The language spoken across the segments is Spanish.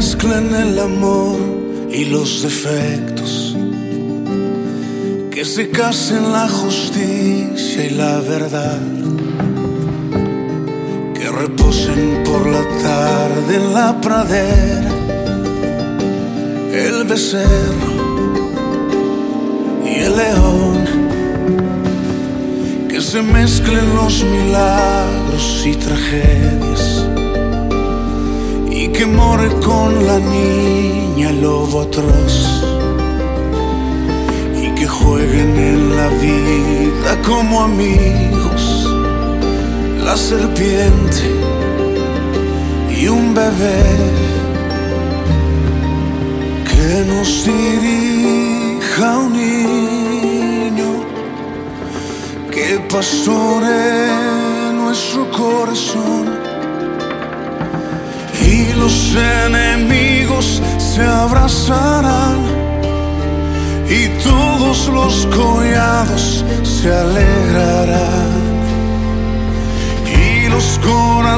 mezclen el amor y los defectos, que se casen la justicia y la verdad, que reposen por la tarde en la pradera el becerro y el león, que se mezclen los milagros y tragedias que more con la niña lobo atroz. Y que jueguen en la vida como amigos. La serpiente y un bebé que nos dirija un niño que pastore nuestro corazón los enemigos se abrazarán y todos los collados se alegrarán. Y los corazones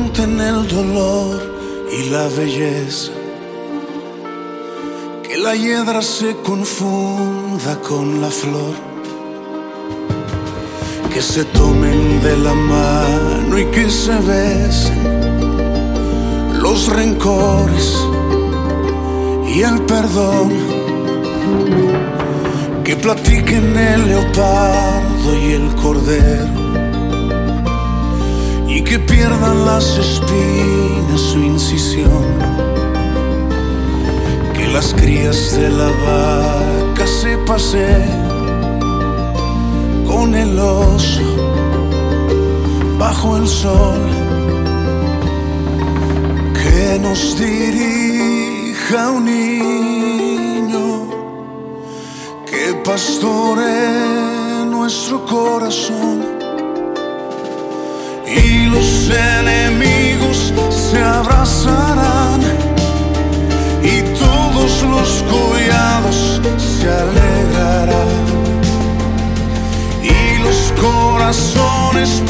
junten el dolor y la belleza, que la hiedra se confunda con la flor. Que se tomen de la mano y que se besen los rencores y el perdón, que platiquen el leopardo y el cordero y que pierdan las espinas su incisión, que las crías de la vaca se paseen con el oso bajo el sol. Que nos dirija un niño que pastore nuestro corazón. Y los enemigos se abrazarán y todos los collados se alegrarán. Y los corazones